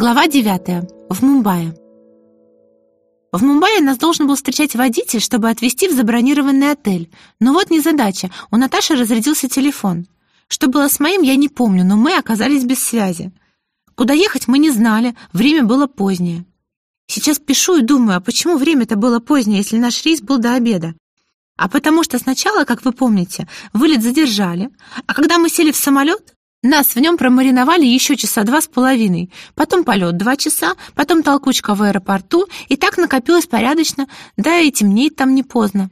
Глава 9. В Мумбаи. В Мумбаи нас должен был встречать водитель, чтобы отвезти в забронированный отель. Но вот незадача, у Наташи разрядился телефон. Что было с моим, я не помню, но мы оказались без связи. Куда ехать мы не знали, время было позднее. Сейчас пишу и думаю, а почему время-то было позднее, если наш рейс был до обеда? А потому что сначала, как вы помните, вылет задержали, а когда мы сели в самолет, нас в нем промариновали еще часа два с половиной, потом полет два часа, потом толкучка в аэропорту, и так накопилось порядочно, да и темнеет там не поздно.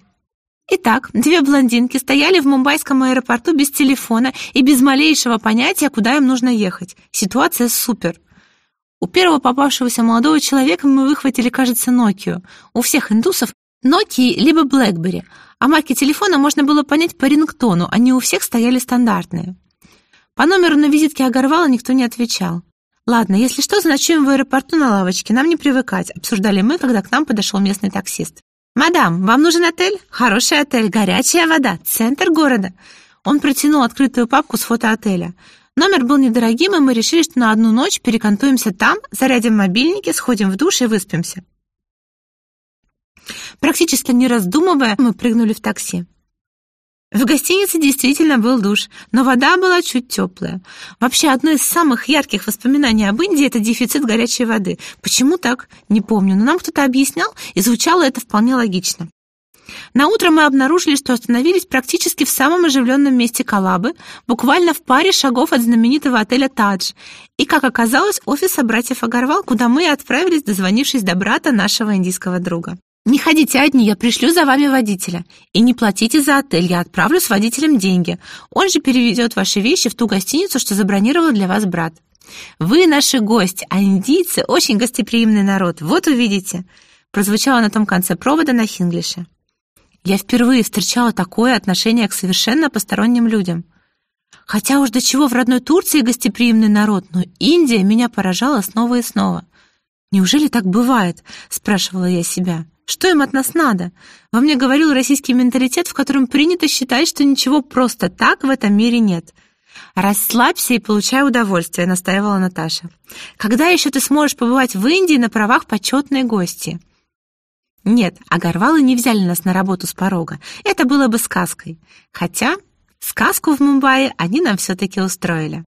Итак, две блондинки стояли в мумбайском аэропорту без телефона и без малейшего понятия, куда им нужно ехать. Ситуация супер. У первого попавшегося молодого человека мы выхватили, кажется, Nokia. У всех индусов Nokia либо BlackBerry, а марки телефона можно было понять по рингтону, они у всех стояли стандартные. По номеру на визитке Агарвала никто не отвечал. «Ладно, если что, заночуем в аэропорту на лавочке, нам не привыкать», обсуждали мы, когда к нам подошел местный таксист. «Мадам, вам нужен отель? Хороший отель, горячая вода, центр города». Он протянул открытую папку с фото отеля. Номер был недорогим, и мы решили, что на одну ночь перекантуемся там, зарядим мобильники, сходим в душ и выспимся. Практически не раздумывая, мы прыгнули в такси. В гостинице действительно был душ, но вода была чуть теплая. Вообще, одно из самых ярких воспоминаний об Индии — это дефицит горячей воды. Почему так? Не помню, но нам кто-то объяснял, и звучало это вполне логично. На утро мы обнаружили, что остановились практически в самом оживленном месте Калабы, буквально в паре шагов от знаменитого отеля «Тадж», и, как оказалось, офиса братьев Агарвал, куда мы и отправились, дозвонившись до брата нашего индийского друга. Не ходите одни, я пришлю за вами водителя. И не платите за отель, я отправлю с водителем деньги. Он же переведет ваши вещи в ту гостиницу, что забронировал для вас брат. Вы наши гости, а индийцы очень гостеприимный народ. Вот увидите. Прозвучало на том конце провода на хинглише. Я впервые встречала такое отношение к совершенно посторонним людям. Хотя уж до чего в родной Турции гостеприимный народ, но Индия меня поражала снова и снова. «Неужели так бывает?» — спрашивала я себя. Что им от нас надо? Во мне говорил российский менталитет, в котором принято считать, что ничего просто так в этом мире нет. «Расслабься и получай удовольствие», — настаивала Наташа. «Когда еще ты сможешь побывать в Индии на правах почетной гости?» Нет, Агарвалы не взяли нас на работу с порога. Это было бы сказкой. Хотя сказку в Мумбаи они нам все-таки устроили.